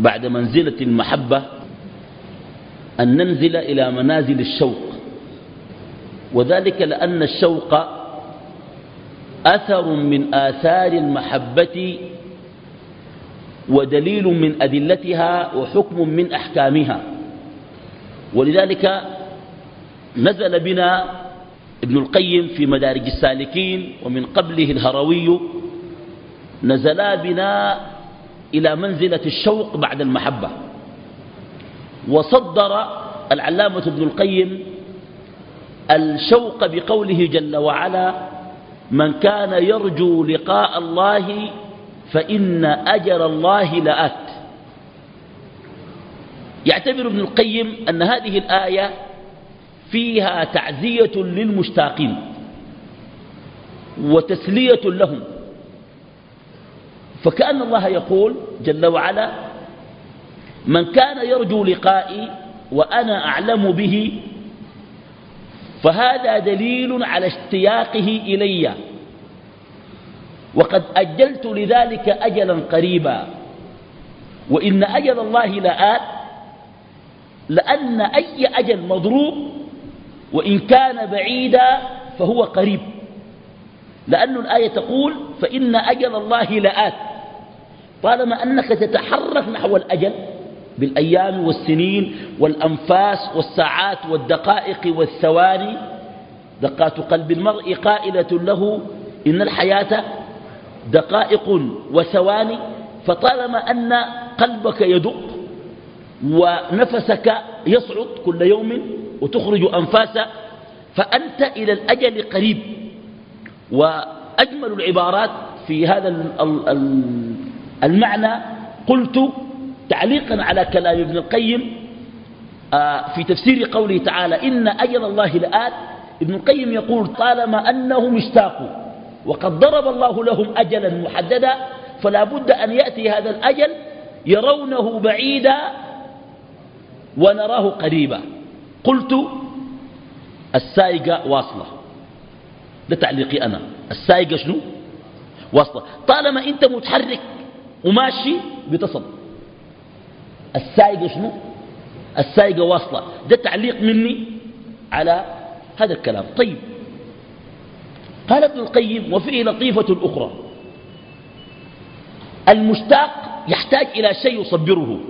بعد منزلة المحبة أن ننزل إلى منازل الشوق. وذلك لأن الشوق أثر من آثار المحبة ودليل من أدلتها وحكم من أحكامها. ولذلك نزل بنا ابن القيم في مدارج السالكين ومن قبله الهروي. نزلا بنا إلى منزلة الشوق بعد المحبة. وصدر العلامة ابن القيم الشوق بقوله جل وعلا من كان يرجو لقاء الله فإن أجل الله لآت. يعتبر ابن القيم أن هذه الآية فيها تعزية للمشتاقين وتسلية لهم. فكأن الله يقول جل وعلا من كان يرجو لقائي وأنا أعلم به فهذا دليل على اشتياقه إلي. وقد أجلت لذلك أجلا قريبا وإن أجل الله لآت لأن أي أجل مضروب وإن كان بعيدا فهو قريب. لأن الآية تقول فإن أجل الله لآت طالما أنك تتحرك نحو الأجل بالأيام والسنين والأنفاس والساعات والدقائق والثواني دقات قلب المرء قائلة له إن الحياة دقائق وثواني فطالما أن قلبك يدق ونفسك يصعد كل يوم وتخرج أنفاسا فأنت إلى الأجل قريب. وأجمل العبارات في هذا المعنى قلت تعليقا على كلام ابن القيم آه، في تفسير قوله تعالى إن أجل الله لآت ابن القيم يقول طالما أنهم اشتاقوا وقد ضرب الله لهم أجلا محددا فلا بد أن يأتي هذا الأجل يرونه بعيدا ونراه قريبا قلت السائقة واصلة ده تعليقي أنا. السائقة شنو؟ واصلة. طالما أنت متحرك وماشي بتصل السائقة شنو؟ السائقة واصلة. ده تعليق مني على هذا الكلام. طيب. قال ابن القيم وفيه لطيفة أخرى. المشتاق يحتاج إلى شيء يصبره.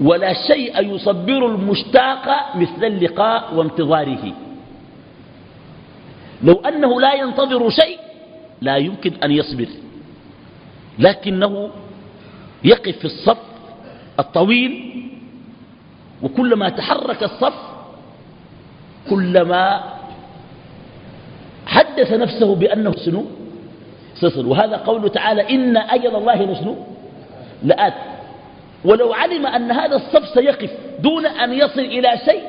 ولا شيء يصبر المشتاق مثل اللقاء وانتظاره. لو أنه لا ينتظر شيء لا يمكن أن يصبر. لكنه يقف في الصف الطويل وكلما تحرك الصف كلما حدث نفسه بأنه سنو. سيصل وهذا قوله تعالى إن أجل الله لسنو لآت. ولو علم أن هذا الصف سيقف دون أن يصل إلى شيء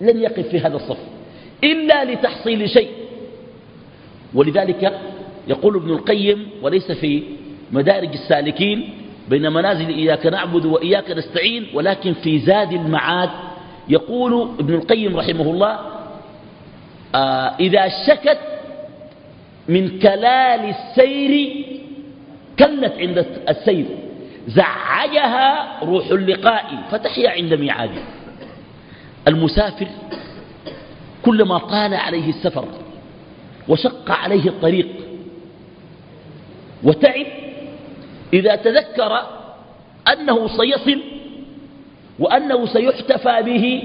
لن يقف في هذا الصف إلا لتحصيل شيء. ولذلك يقول ابن القيم وليس في مدارج السالكين بين منازل إياك نعبد وإياك نستعين ولكن في زاد المعاد يقول ابن القيم رحمه الله آه إذا شكت من كلال السير كلت عند السير زعجها روح اللقاء فتحيا عند ميعاده المسافر كلما طال عليه السفر وشق عليه الطريق وتعب إذا تذكر أنه سيصل وأنه سيحتفى به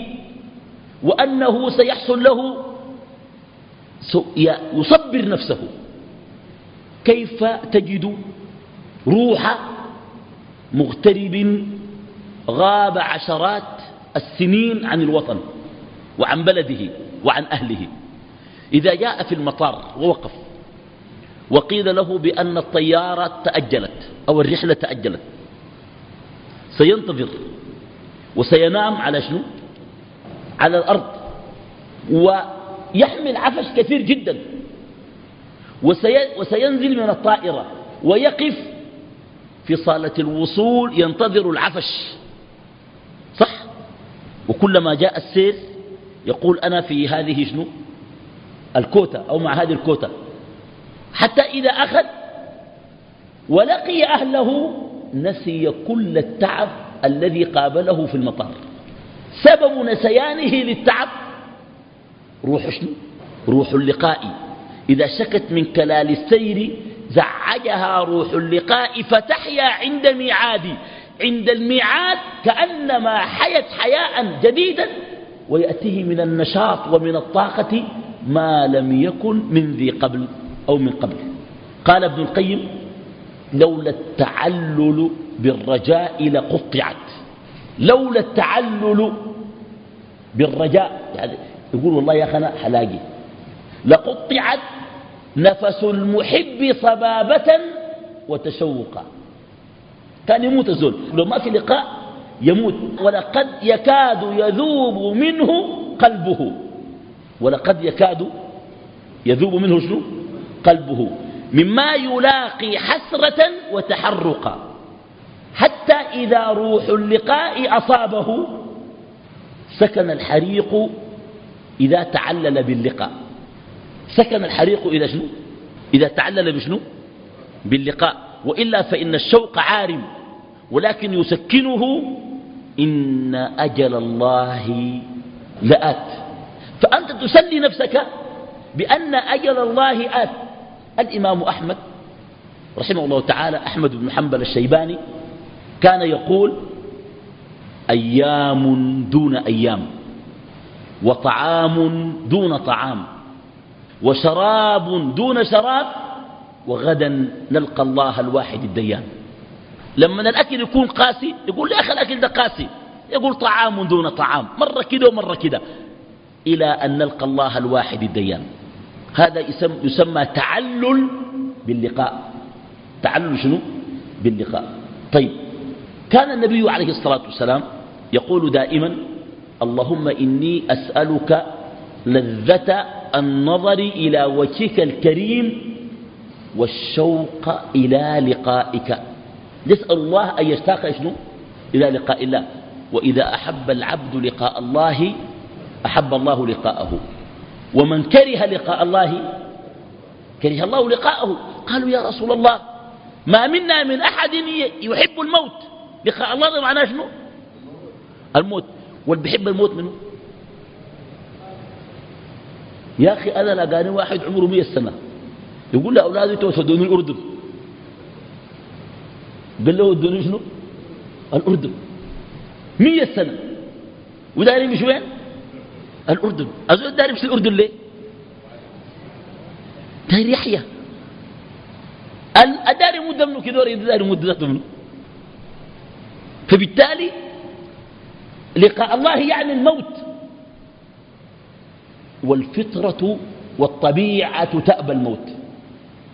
وأنه سيحصل له يصبر نفسه. كيف تجد روح مغترب غاب عشرات السنين عن الوطن وعن بلده وعن أهله؟ إذا جاء في المطار ووقف وقيل له بأن الطيارة تأجلت أو الرحلة تأجلت. سينتظر وسينام على شنو؟ على الأرض. ويحمل عفش كثير جدا. وسي وسينزل من الطائرة ويقف في صالة الوصول ينتظر العفش. صح؟ وكلما جاء السير يقول أنا في هذه شنو؟ الكوتا أو مع هذه الكوتا. حتى إذا أخذ ولقي أهله نسي كل التعب الذي قابله في المطار. سبب نسيانه للتعب روح شنو روح اللقاء. إذا شكت من كلال السير زعجها روح اللقاء فتحيا عند ميعاد عند الميعاد كأنما حيت حياء جديدا ويأتيه من النشاط ومن الطاقة ما لم يكن من ذي قبل. أو من قبل. قال ابن القيم لولا التعلل بالرجاء لقطعت. لولا التعلل بالرجاء يعني يقول والله يا أخي أنا حلاقي. لقطعت نفس المحب صبابة وتشوقا كان يموت الزول. لو ما في لقاء يموت. ولقد يكاد يذوب منه قلبه. ولقد يكاد يذوب منه شنو؟ قلبه مما يلاقي حسرة وتحرقا. حتى إذا روح اللقاء أصابه سكن الحريق إذا تعلل باللقاء. سكن الحريق إذا شنو؟ إذا تعلل بشنو؟ باللقاء. وإلا فإن الشوق عارم ولكن يسكنه إن أجل الله لآت. فأنت تسلي نفسك بأن أجل الله آت. الإمام أحمد رحمه الله تعالى أحمد بن حنبل الشيباني كان يقول أيام دون أيام وطعام دون طعام وشراب دون شراب وغدا نلقى الله الواحد الديان. لما الأكل يكون قاسي يقول يا أخي الأكل ده قاسي. يقول طعام دون طعام. مرة كده ومرة كده. إلى أن نلقى الله الواحد الديان. هذا يسمى تعلل باللقاء. تعلل شنو؟ باللقاء. طيب. كان النبي عليه الصلاة والسلام يقول دائما اللهم إني أسألك لذة النظر إلى وجهك الكريم والشوق إلى لقائك. نسأل الله أن يشتاق شنو؟ إلى لقاء الله. وإذا أحب العبد لقاء الله أحب الله لقاءه. ومن كره لقاء الله كره الله لقاءه. قالوا يا رسول الله ما منا من أحد يحب الموت. لقاء الله معناه شنو؟ الموت. واللي بيحب الموت منه. يا أخي أنا لقاني واحد عمره مية سنة. يقول لأولادي توسدوني الأردن. قال له ودوني شنو؟ الأردن. مية سنة. وداري يمشي وين الأردن. أزول داري يمشي الأردن ليه؟ داري يحيى. الداري مدة منه كده داري مدة منه. فبالتالي لقاء الله يعني الموت. والفطرة والطبيعة تأبى الموت.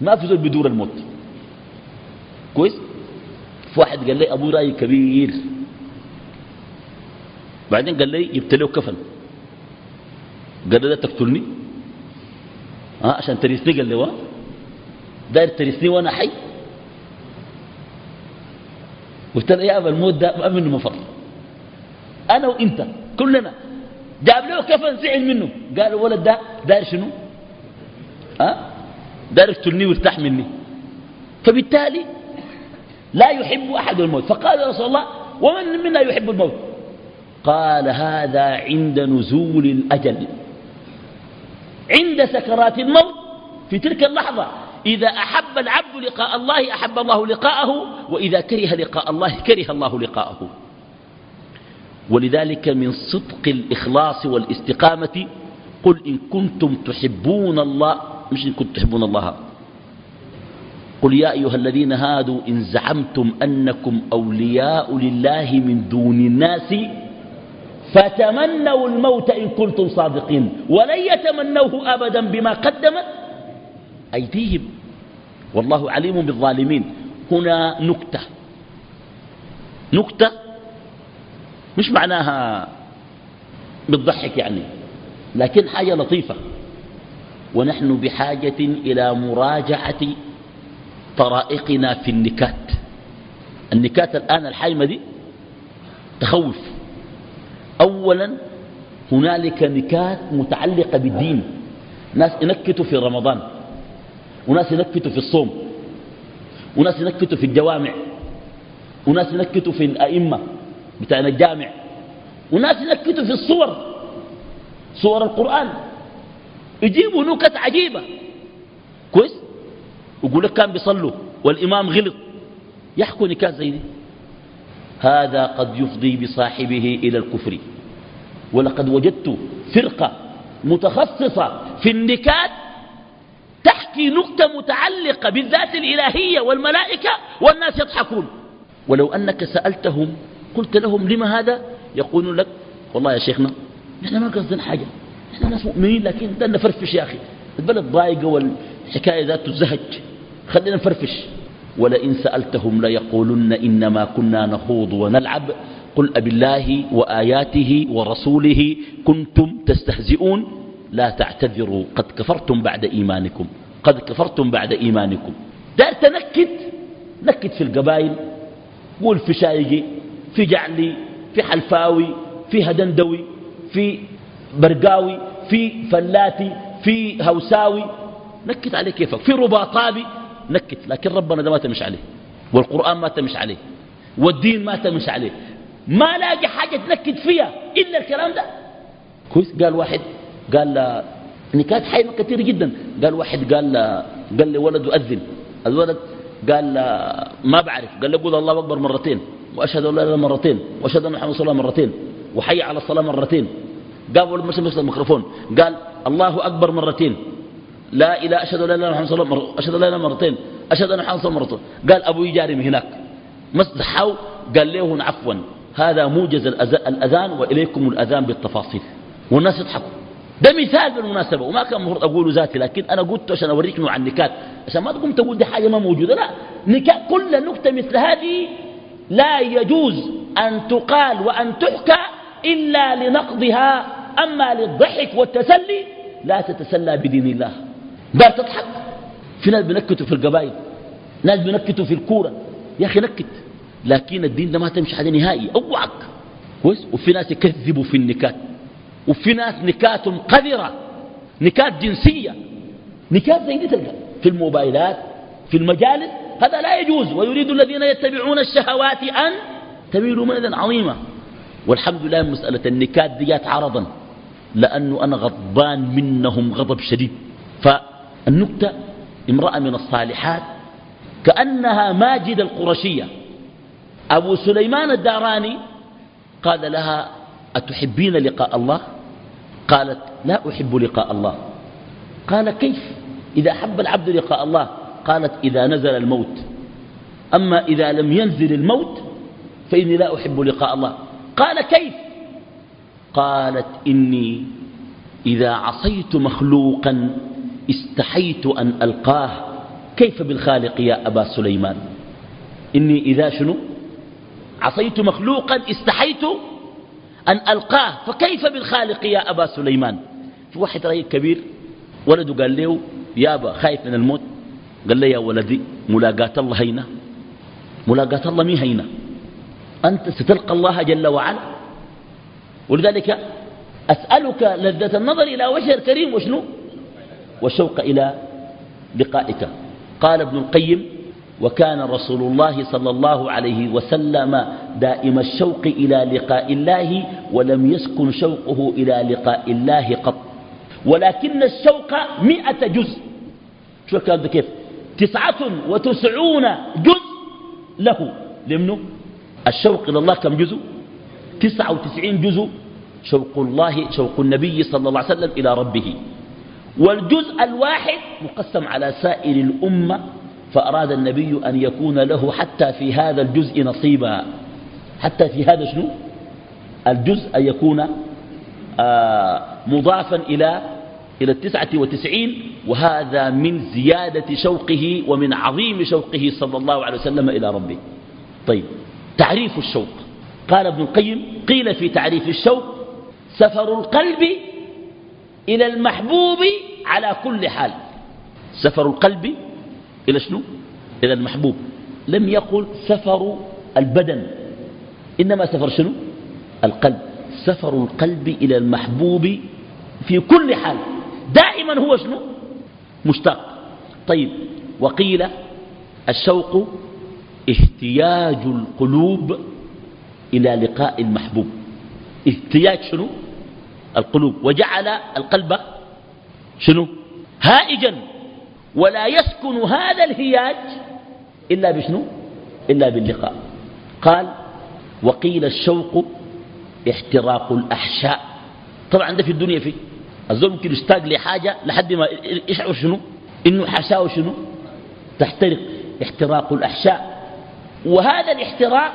ما في زول بدور الموت. كويس؟ في واحد قال لي أبو رأي كبير. بعدين قال لي جبت كفن. قال ده تقتلني؟ ها عشان تريسني؟ قال له داير تريسني وأنا حي؟ قلت له يا أبا الموت ده ما منه مفر أنا وإنت كلنا. جاب له كفن زعل منه. قال الولد ده داير شنو؟ ها؟ داير يقتلني ويرتاح مني. فبالتالي لا يحب أحد الموت. فقال يا رسول الله ومن منا يحب الموت؟ قال هذا عند نزول الأجل. عند سكرات الموت في تلك اللحظة. إذا أحب العبد لقاء الله أحب الله لقاءه وإذا كره لقاء الله كره الله لقاءه. ولذلك من صدق الإخلاص والاستقامة قل إن كنتم تحبون الله مش إن كنتم تحبون الله. قل يا أيها الذين هادوا إن زعمتم أنكم أولياء لله من دون الناس فتمنوا الموت إن كنتم صادقين ولن يتمنوه أبدا بما قدمت أيديهم. والله عليم بالظالمين. هنا نكتة. نكتة مش معناها بتضحك يعني لكن حاجة لطيفة. ونحن بحاجة إلى مراجعة طرائقنا في النكات. النكات الآن الحايمة دي تخوف. أولا هنالك نكات متعلقة بالدين. ناس ينكتوا في رمضان. وناس ينكتوا في الصوم. وناس ينكتوا في الجوامع. وناس ينكتوا في الأئمة بتاعنا الجامع. وناس ينكتوا في الصور. صور القرآن. يجيبوا نكت عجيبة. كويس؟ يقول لك كان بيصلوا والإمام غلط. يحكوا نكات زي دي. هذا قد يفضي بصاحبه إلى الكفر. ولقد وجدت فرقة متخصصة في النكات تحكي نكتة متعلقة بالذات الإلهية والملائكة والناس يضحكون. ولو أنك سألتهم قلت لهم لما هذا؟ يقولون لك والله يا شيخنا نحن ما قصدنا حاجة نحن ناس مؤمنين لكن ده نفرفش يا أخي. البلد ضايقة والحكاية ذات الزهج خلينا نفرفش. ولئن سألتهم ليقولن إنما كنا نخوض ونلعب قل أبالله وآياته ورسوله كنتم تستهزئون لا تعتذروا. قد كفرتم بعد إيمانكم. قد كفرتم بعد إيمانكم. دار تنكت نكت في القبائل. قول في شايقي في جعلي في حلفاوي في هدندوي في برقاوي في فلاتي في هوساوي. نكت عليه كيفك. في رباطابي. نكت لكن ربنا ده ما تمش عليه. والقرآن ما تمش عليه. والدين ما تمش عليه. ما لاقي حاجة تنكد فيها إلا الكلام ده. كويس قال واحد قال نكات حيمة كثير جدا. قال واحد قال قال لي ولد أذن الولد قال ما بعرف. قال لي قول الله أكبر مرتين. وأشهد أن لا إله مرتين. وأشهد أن محمد صلى الله مرتين. وحي على الصلاة مرتين. قال ولد مسلم مسلم الميكروفون قال الله أكبر مرتين. لا إله أشهد أن لا إله محمد صلى الله عليه أشهد أن لا إله مرتين. أشهد أن محمد صلى الله عليه قال أبوي جاري من هناك. مسحوا قال له عفوا. هذا موجز الأذان وإليكم الأذان بالتفاصيل. والناس يضحكوا. ده مثال بالمناسبة وما كان المفروض أقوله ذاتي لكن أنا قلت عشان أوريك نوع النكات. عشان ما تقوم تقول دي حاجة ما موجودة لا. نكات كل نكتة مثل هذه لا يجوز أن تقال وأن تحكى إلا لنقضها أما للضحك والتسلي لا تتسلى بدين الله. دار تضحك. في ناس بنكتوا في القبائل ناس بنكتوا في الكورة. يا أخي نكت. لكن الدين ده ما تمشي حاجة نهائي أوعك. كويس وفي ناس يكذبوا في النكات. وفي ناس نكات قذرة نكات جنسية. نكات زي دي تلقى. في الموبايلات في المجالس هذا لا يجوز. ويريد الذين يتبعون الشهوات أن تميلوا ميلا عظيما. والحمد لله مسألة النكات دي جات عرضا. لأنه أنا غضبان منهم غضب شديد. فالنكتة امرأة من الصالحات كأنها ماجد القرشية. أبو سليمان الداراني قال لها أتحبين لقاء الله؟ قالت لا أحب لقاء الله. قال كيف؟ إذا حب العبد لقاء الله؟ قالت إذا نزل الموت. أما إذا لم ينزل الموت فإني لا أحب لقاء الله. قال كيف؟ قالت إني إذا عصيت مخلوقا استحيت أن ألقاه. كيف بالخالق يا أبا سليمان؟ إني إذا شنو؟ عصيت مخلوقا استحيت أن ألقاه. فكيف بالخالق يا أبا سليمان؟ في واحد رأي كبير ولده قال له يا أبا خايف من الموت؟ قال له يا ولدي ملاقاة الله هينة. ملاقاة الله مي هينة؟ أنت ستلقى الله جل وعلا؟ ولذلك أسألك لذة النظر إلى وجه الكريم وشنو؟ والشوق إلى لقائك. قال ابن القيم وكان رسول الله صلى الله عليه وسلم دائم الشوق إلى لقاء الله ولم يسكن شوقه إلى لقاء الله قط. ولكن الشوق مئة جزء. شو الكلام ده كيف؟ تسعة وتسعون جزء له. لمنه الشوق إلى الله كم جزء؟ تسعة وتسعين جزء شوق الله شوق النبي صلى الله عليه وسلم إلى ربه. والجزء الواحد مقسم على سائر الأمة فأراد النبي أن يكون له حتى في هذا الجزء نصيبا. حتى في هذا شنو؟ الجزء أن يكون آه مضافا إلى إلى التسعة وتسعين وهذا من زيادة شوقه ومن عظيم شوقه صلى الله عليه وسلم إلى ربه. طيب تعريف الشوق. قال ابن القيم قيل في تعريف الشوق سفر القلب إلى المحبوب على كل حال. سفر القلب إلى شنو؟ إلى المحبوب. لم يقل سفر البدن. إنما سفر شنو؟ القلب. سفر القلب إلى المحبوب في كل حال. دائما هو شنو؟ مشتاق. طيب وقيل الشوق احتياج القلوب إلى لقاء المحبوب. احتياج شنو؟ القلوب. وجعل القلب شنو؟ هائجا. ولا يسكن هذا الهياج إلا بشنو؟ إلا باللقاء. قال وقيل الشوق احتراق الأحشاء. طبعا ده في الدنيا فيه. الزول ممكن يشتاق لحاجة لحد ما يشعر شنو؟ إنه حشاه شنو؟ تحترق. احتراق الأحشاء. وهذا الاحتراق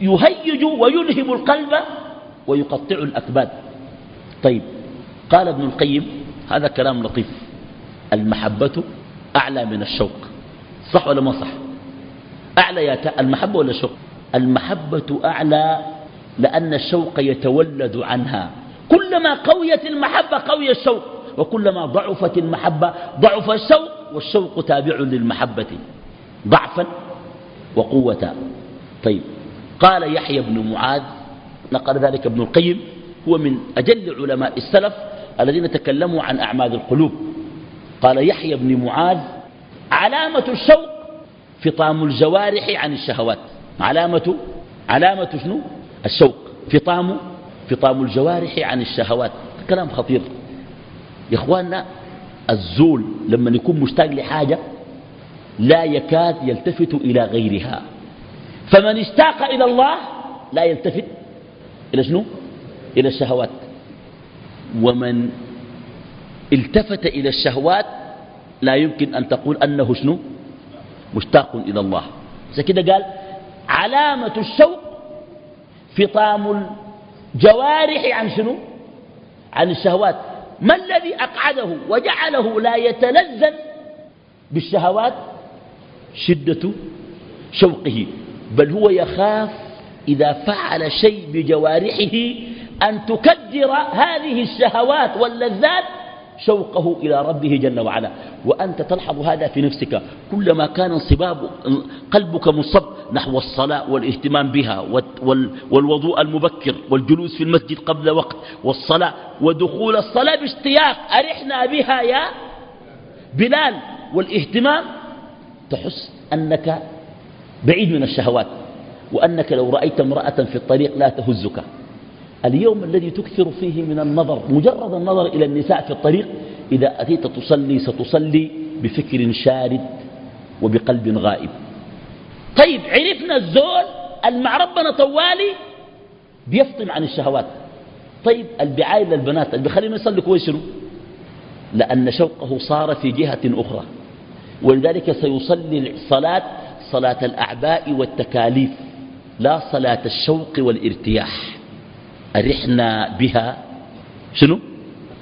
يهيج ويلهم القلب ويقطع الأكباد. طيب قال ابن القيم هذا كلام لطيف. المحبة أعلى من الشوق. صح ولا ما صح؟ أعلى يا المحبة ولا الشوق؟ المحبة أعلى لأن الشوق يتولد عنها. كلما قويت المحبة قوي الشوق وكلما ضعفت المحبة ضعف الشوق والشوق تابع للمحبة. ضعفا وقوة. طيب قال يحيى بن معاذ نقل ذلك ابن القيم هو من أجل علماء السلف الذين تكلموا عن أعمال القلوب. قال يحيى بن معاذ علامة الشوق فطام الجوارح عن الشهوات. علامة علامة شنو؟ الشوق. فطام فطام الجوارح عن الشهوات. كلام خطير. يا إخواننا الزول لما يكون مشتاق لحاجة لا يكاد يلتفت إلى غيرها. فمن اشتاق إلى الله لا يلتفت إلى شنو؟ إلى الشهوات. ومن التفت إلى الشهوات لا يمكن أن تقول أنه شنو؟ مشتاق إلى الله. كده قال علامة الشوق فطام الجوارح عن شنو؟ عن الشهوات. ما الذي أقعده وجعله لا يتلذذ بالشهوات؟ شدة شوقه. بل هو يخاف إذا فعل شيء بجوارحه أن تكدر هذه الشهوات واللذات شوقه إلى ربه جل وعلا. وأنت تلحظ هذا في نفسك. كلما كان انصباب قلبك مصب نحو الصلاة والاهتمام بها والوضوء المبكر والجلوس في المسجد قبل وقت والصلاة ودخول الصلاة باشتياق. أرحنا بها يا بلال. والاهتمام تحس أنك بعيد من الشهوات وأنك لو رأيت امرأة في الطريق لا تهزك. اليوم الذي تكثر فيه من النظر مجرد النظر إلى النساء في الطريق إذا أتيت تصلي ستصلي بفكر شارد وبقلب غائب. طيب عرفنا الزول المع ربنا طوالي بيفطم عن الشهوات. طيب البعاية للبنات اللي بيخليهم يصلي كويس شنو؟ لأن شوقه صار في جهة أخرى. ولذلك سيصلي الصلاة صلاة الأعباء والتكاليف لا صلاة الشوق والارتياح. أرحنا بها. شنو؟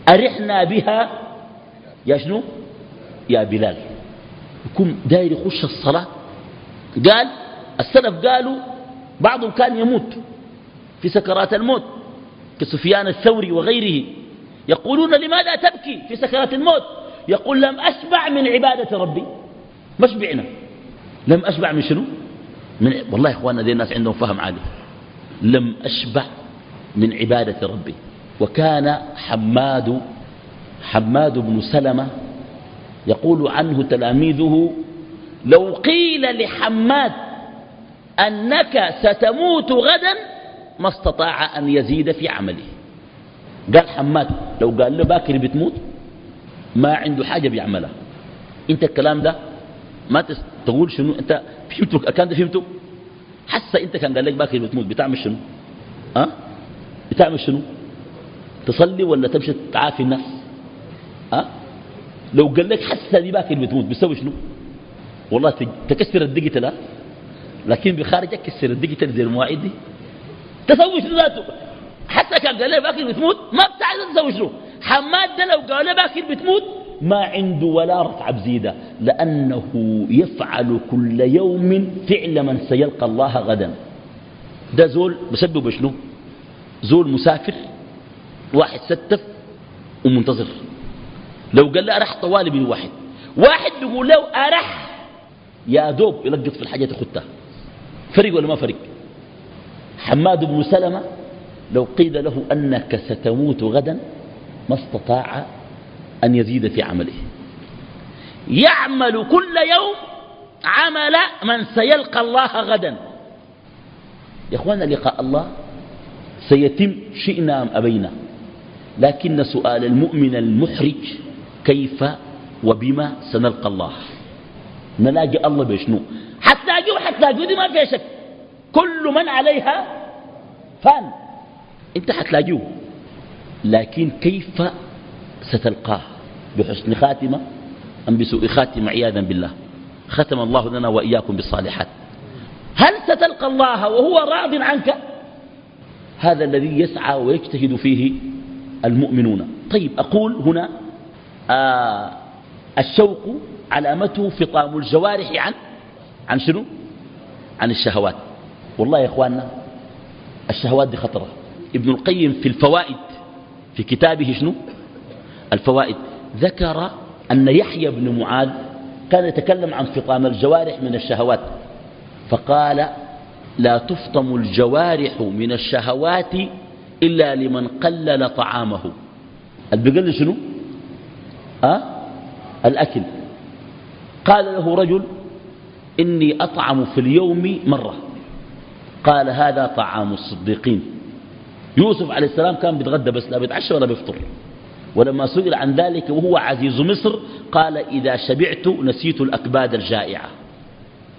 أرحنا بها. يا شنو؟ يا بلال. يكون داير يخش الصلاة. قال السلف قالوا بعضهم كان يموت في سكرات الموت كسفيان الثوري وغيره. يقولون لماذا تبكي في سكرات الموت؟ يقول لم أشبع من عبادة ربي. ما شبعنا؟ لم أشبع من شنو؟ من والله إخواننا ذي الناس عندهم فهم عالي لم أشبع من عبادة ربي. وكان حماد حماد بن سلمة يقول عنه تلاميذه لو قيل لحماد أنك ستموت غدا ما استطاع أن يزيد في عمله. قال حماد لو قال له باكر بتموت ما عنده حاجة بيعملها. أنت الكلام ده ما تقول شنو؟ أنت فهمته؟ كان ده فهمته؟ حس أنت كان قال لك باكر بتموت بتعمل شنو؟ أه؟ بتعمل شنو؟ تصلي ولا تمشي تعافي الناس؟ أه؟ لو قال لك حس دي باكر بتموت بتسوي شنو؟ والله تكسر لا لكن بخارجك كسر الدقيقة زي المواعيد دي. تسوي شنو ذاته؟ حتى كان قال لك باكر بتموت ما بتعرف تسوي شنو. حماد ده لو قال باكر بتموت ما عنده ولا رفع بزيدة لأنه يفعل كل يوم فعل من سيلقى الله غدا. ده زول بسبب بشنو زول مسافر واحد ستف ومنتظر. لو قال له أرح طوالي من واحد واحد بيقول له أرح يا دوب يلقط في الحاجة تخدها فرق ولا ما فرق؟ حماد بن سلمة لو قيل له أنك ستموت غدا ما استطاع أن يزيد في عمله. يعمل كل يوم عمل من سيلقى الله غدا. يا أخوانا لقاء الله سيتم شئنا أم أبينا. لكن سؤال المؤمن المحرج كيف وبما سنلقى الله؟ نلاقي الله بشنو؟ حتلاقيه وحتلاقيه دي ما فيها شك. كل من عليها فان. انت حتلاقيه. لكن كيف ستلقاه؟ بحسن خاتمة أم بسوء خاتمة؟ عياذا بالله. ختم الله لنا وإياكم بالصالحات. هل ستلقى الله وهو راض عنك؟ هذا الذي يسعى ويجتهد فيه المؤمنون. طيب أقول هنا آه الشوق علامته فطام الجوارح عن عن شنو؟ عن الشهوات. والله يا إخواننا الشهوات دي خطرة. ابن القيم في الفوائد في كتابه شنو؟ الفوائد. ذكر أن يحيى بن معاذ كان يتكلم عن فطام الجوارح من الشهوات فقال لا تفطم الجوارح من الشهوات إلا لمن قلل طعامه. البقل شنو؟ أه؟ الأكل. قال له رجل إني أطعم في اليوم مرة. قال هذا طعام الصديقين. يوسف عليه السلام كان بيتغدى بس لا بيتعشى ولا بيفطر. ولما سئل عن ذلك وهو عزيز مصر قال إذا شبعت نسيت الأكباد الجائعة.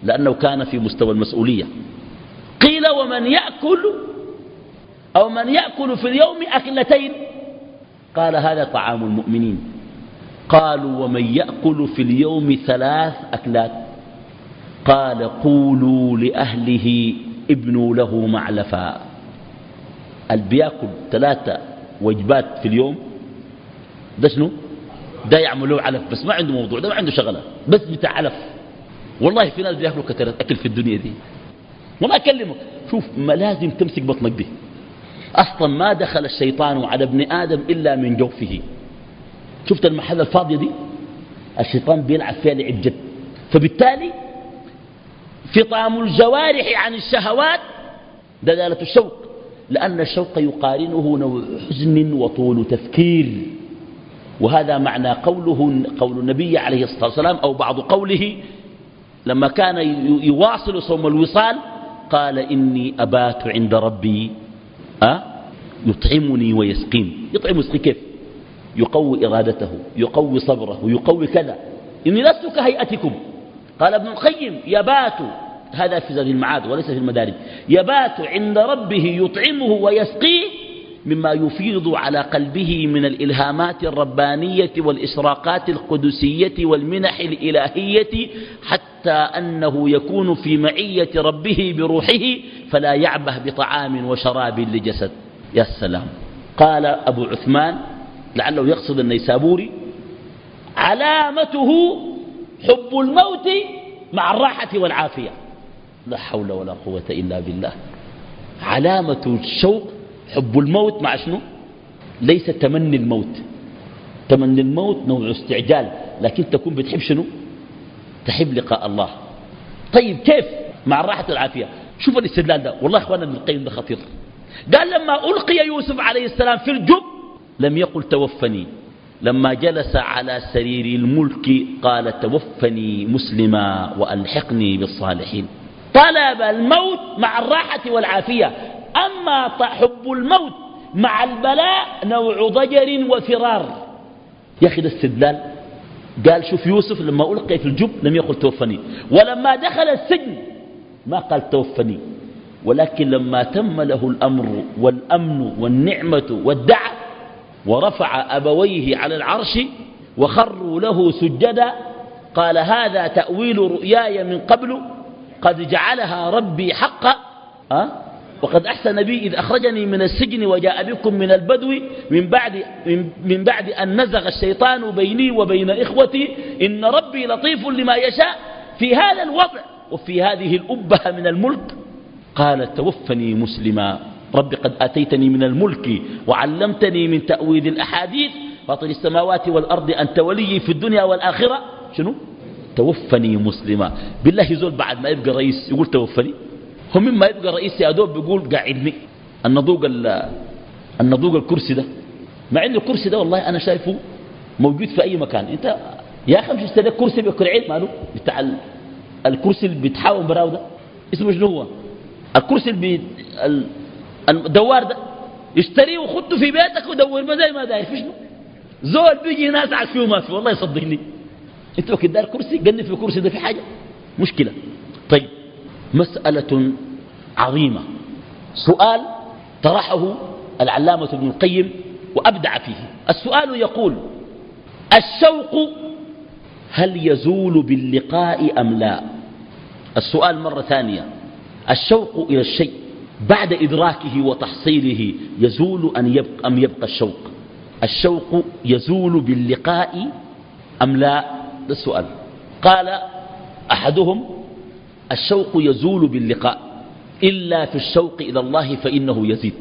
لأنه كان في مستوى المسؤولية. قيل ومن يأكل أو من يأكل في اليوم أكلتين؟ قال هذا طعام المؤمنين. قالوا ومن يأكل في اليوم ثلاث أكلات؟ قال قولوا لأهله ابنوا له معلفا. البياكل ثلاثة وجبات في اليوم؟ ده شنو؟ ده يعملوه علف بس ما عنده موضوع ده ما عنده شغلة بس بتاع علف. والله في ناس بيأكلوا كثرة أكل في الدنيا دي. وما أكلمك شوف ما لازم تمسك بطنك به. أصلا ما دخل الشيطان على ابن آدم إلا من جوفه. شفت المحل الفاضية دي؟ الشيطان بيلعب فيها لعب جد. فبالتالي فطام الجوارح عن الشهوات دلالة الشوق. لأن الشوق يقارنه نوع حزن وطول تفكير. وهذا معنى قوله قول النبي عليه الصلاة والسلام أو بعض قوله لما كان يواصل صوم الوصال قال إني أبات عند ربي أه؟ يطعمني ويسقين يطعم ويسقي كيف؟ يقوي إرادته يقوي صبره يقوي كذا. إني لست كهيئتكم. قال ابن القيم يبات. هذا في زاد المعاد وليس في المدارج. يبات عند ربه يطعمه ويسقيه. مما يفيض على قلبه من الإلهامات الربانية والإشراقات القدسية والمنح الإلهية حتى أنه يكون في معية ربه بروحه فلا يعبه بطعام وشراب لجسد. يا سلام. قال أبو عثمان لعله يقصد النيسابوري علامته حب الموت مع الراحة والعافية. لا حول ولا قوة إلا بالله. علامة الشوق حب الموت مع شنو؟ ليس تمني الموت. تمني الموت نوع استعجال لكن تكون بتحب شنو؟ تحب لقاء الله. طيب كيف؟ مع الراحة والعافية. شوف الاستدلال ده. والله اخوانا ابن القيم ده خطير. قال لما ألقي يوسف عليه السلام في الجب لم يقل توفني. لما جلس على سرير الملك قال توفني مسلما وألحقني بالصالحين. طلب الموت مع الراحة والعافية. أما حب الموت مع البلاء نوع ضجر وفرار. يا أخي ده استدلال. قال شوف يوسف لما ألقي في الجب لم يقل توفني. ولما دخل السجن ما قال توفني. ولكن لما تم له الأمر والأمن والنعمة والدعم ورفع أبويه على العرش وخروا له سجدا قال هذا تأويل رؤياي من قبل قد جعلها ربي حقا. أه؟ وقد أحسن بي إذ أخرجني من السجن وجاء بكم من البدو من بعد, من بعد أن نزغ الشيطان بيني وبين إخوتي إن ربي لطيف لما يشاء في هذا الوضع وفي هذه الأبة من الملك. قال توفني مسلما. رب قد آتيتني من الملك وعلمتني من تأويل الأحاديث. فاطر السماوات والأرض أنت ولي في الدنيا والآخرة. شنو؟ توفني مسلما. بالله زول بعد ما يبقى رئيس يقول توفني. هم مما يبقى رئيس يا دوب بيقول قاعدني النضوق النضوق الكرسي ده. مع ان الكرسي ده والله أنا شايفه موجود في أي مكان. أنت يا أخي مش اشتريت كرسي بكرعين ماله؟ بتاع الكرسي اللي بيتحاول براو ده. اسمه شنو هو؟ الكرسي اللي الدوار ده. اشتريه وخده في بيتك ودور. ما زي ما داير. في شنو؟ زول بيجي ناس عارفيه ما في. والله يصدقني. أنت لو دار كرسي قلني في الكرسي ده في حاجة؟ مشكلة. طيب. مسألة عظيمة. سؤال طرحه العلامة ابن القيم وأبدع فيه. السؤال يقول الشوق هل يزول باللقاء أم لا؟ السؤال مرة ثانية الشوق إلى الشيء بعد إدراكه وتحصيله يزول أن يبقى أم يبقى الشوق؟ الشوق يزول باللقاء أم لا؟ السؤال. قال أحدهم الشوق يزول باللقاء. إلا في الشوق إلى الله فإنه يزيد.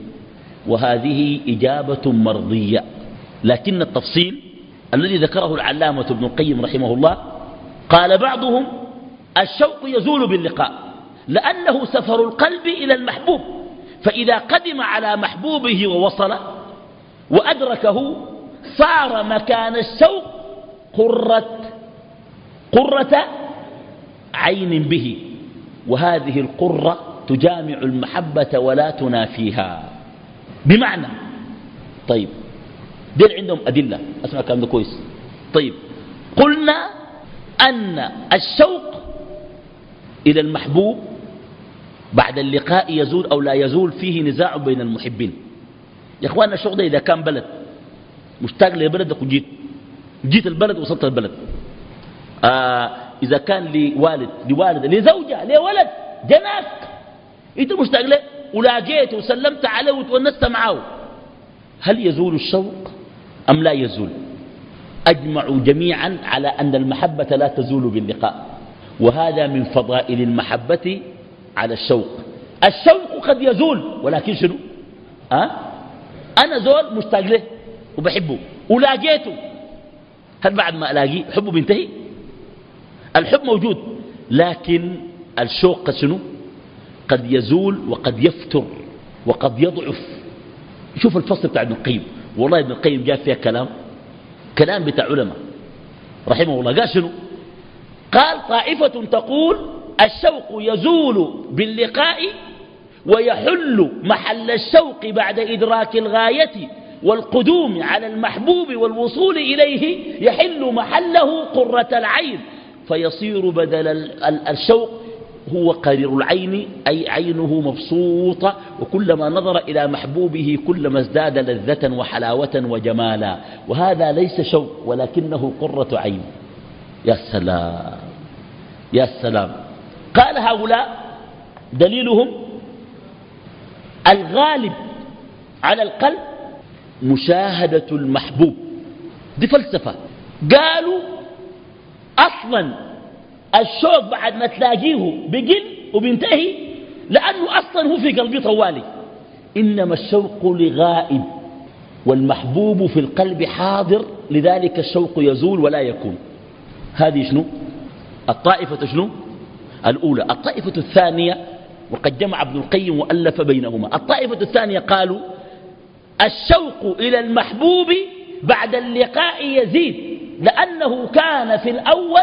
وهذه إجابة مرضية. لكن التفصيل الذي ذكره العلامة ابن القيم رحمه الله قال بعضهم الشوق يزول باللقاء لأنه سفر القلب إلى المحبوب. فإذا قدم على محبوبه ووصل وأدركه صار مكان الشوق قرة قرة عين به. وهذه القرة تجامع المحبة ولا تنافيها. بمعنى طيب دير عندهم أدلة أسمع كلام ده كويس. طيب قلنا أن الشوق إلى المحبوب بعد اللقاء يزول أو لا يزول فيه نزاع بين المحبين. يا أخوانا الشوق ده إذا كان بلد مشتاق لبلدك وجيت جيت البلد وصلت البلد. آه إذا كان لوالد لوالد لزوجة لولد جناك. أنت مشتاق له ولاقيت وسلمت عليه وتونست معه. هل يزول الشوق أم لا يزول؟ أجمعوا جميعا على أن المحبة لا تزول باللقاء وهذا من فضائل المحبة على الشوق. الشوق قد يزول ولكن شنو؟ أه؟ أنا زول مشتاق له وبحبه. ولاقيته هل بعد ما ألاقيه حبه بينتهي؟ الحب موجود لكن الشوق شنو؟ قد يزول وقد يفتر وقد يضعف. شوف الفصل بتاع ابن القيم. والله ابن القيم جاء فيها كلام كلام بتاع علماء رحمه الله. قال شنو؟ قال طائفة تقول الشوق يزول باللقاء ويحل محل الشوق بعد إدراك الغاية والقدوم على المحبوب والوصول إليه يحل محله قرة العين. فيصير بدل الشوق هو قرير العين أي عينه مبسوطة وكلما نظر إلى محبوبه كلما ازداد لذة وحلاوة وجمالا. وهذا ليس شوق ولكنه قرة عين. يا سلام يا سلام. قال هؤلاء دليلهم الغالب على القلب مشاهدة المحبوب. دي فلسفة. قالوا أصلا الشوق بعد ما تلاقيه بقل وبينتهي لأنه أصلا هو في قلبي طوالي. إنما الشوق لغائب والمحبوب في القلب حاضر لذلك الشوق يزول ولا يكون. هذه شنو؟ الطائفة شنو؟ الأولى. الطائفة الثانية وقد جمع ابن القيم وألف بينهما. الطائفة الثانية قالوا الشوق إلى المحبوب بعد اللقاء يزيد لأنه كان في الأول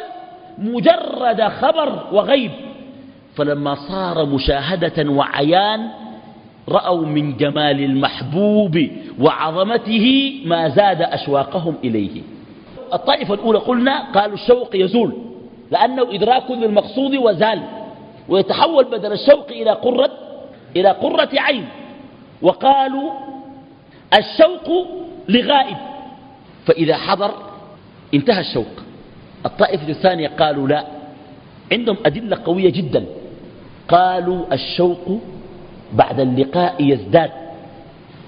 مجرد خبر وغيب. فلما صار مشاهدة وعيان رأوا من جمال المحبوب وعظمته ما زاد أشواقهم إليه. الطائفة الأولى قلنا قالوا الشوق يزول لأنه إدراك للمقصود وزال ويتحول بدل الشوق إلى قرة إلى قرة عين. وقالوا الشوق لغائب. فإذا حضر انتهى الشوق. الطائفة الثانية قالوا لا. عندهم أدلة قوية جدا. قالوا الشوق بعد اللقاء يزداد.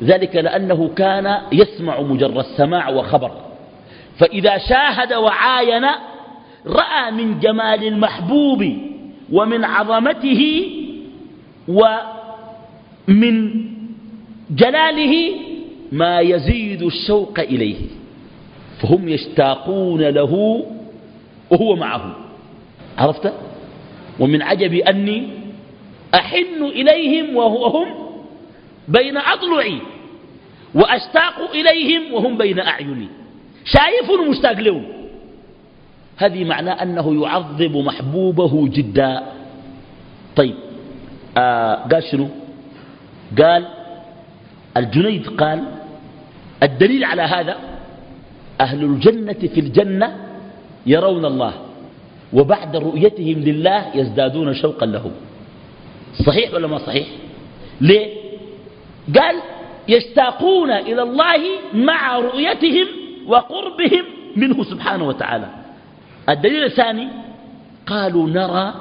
ذلك لأنه كان يسمع مجرد سماع وخبر. فإذا شاهد وعاين رأى من جمال المحبوب ومن عظمته ومن جلاله ما يزيد الشوق إليه. فهم يشتاقون له وهو معه. عرفت؟ ومن عجب أني أحن إليهم وهم بين أضلعي وأشتاق إليهم وهم بين أعيني. شايف مشتاق لهم. هذه معناه أنه يعظم محبوبه جدا. طيب آه قال شنو؟ قال الجنيد قال الدليل على هذا أهل الجنة في الجنة يرون الله وبعد رؤيتهم لله يزدادون شوقا له صحيح ولا ما صحيح؟ ليه؟ قال يشتاقون إلى الله مع رؤيتهم وقربهم منه سبحانه وتعالى. الدليل الثاني قالوا نرى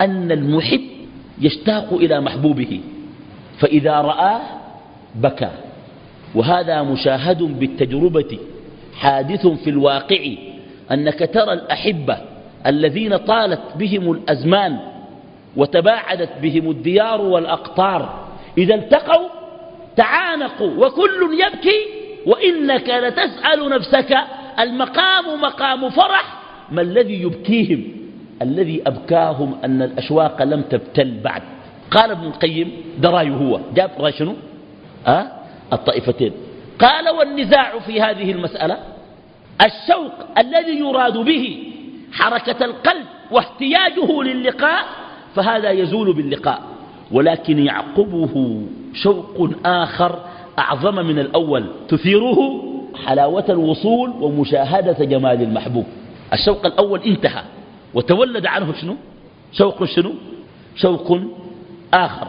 أن المحب يشتاق إلى محبوبه فإذا رآه بكى. وهذا مشاهد بالتجربة حادث في الواقع. أنك ترى الأحبة الذين طالت بهم الأزمان وتباعدت بهم الديار والأقطار. إذا التقوا تعانقوا وكل يبكي وإنك لتسأل نفسك المقام مقام فرح ما الذي يبكيهم؟ الذي أبكاهم أن الأشواق لم تبتل بعد. قال ابن القيم دراي هو. جاب رأي شنو؟ أه؟ الطائفتين. قال والنزاع في هذه المسألة؟ الشوق الذي يراد به حركة القلب واحتياجه للقاء فهذا يزول باللقاء. ولكن يعقبه شوق آخر أعظم من الأول. تثيره حلاوة الوصول ومشاهدة جمال المحبوب. الشوق الأول انتهى وتولد عنه شنو؟ شوق شنو؟ شوق آخر.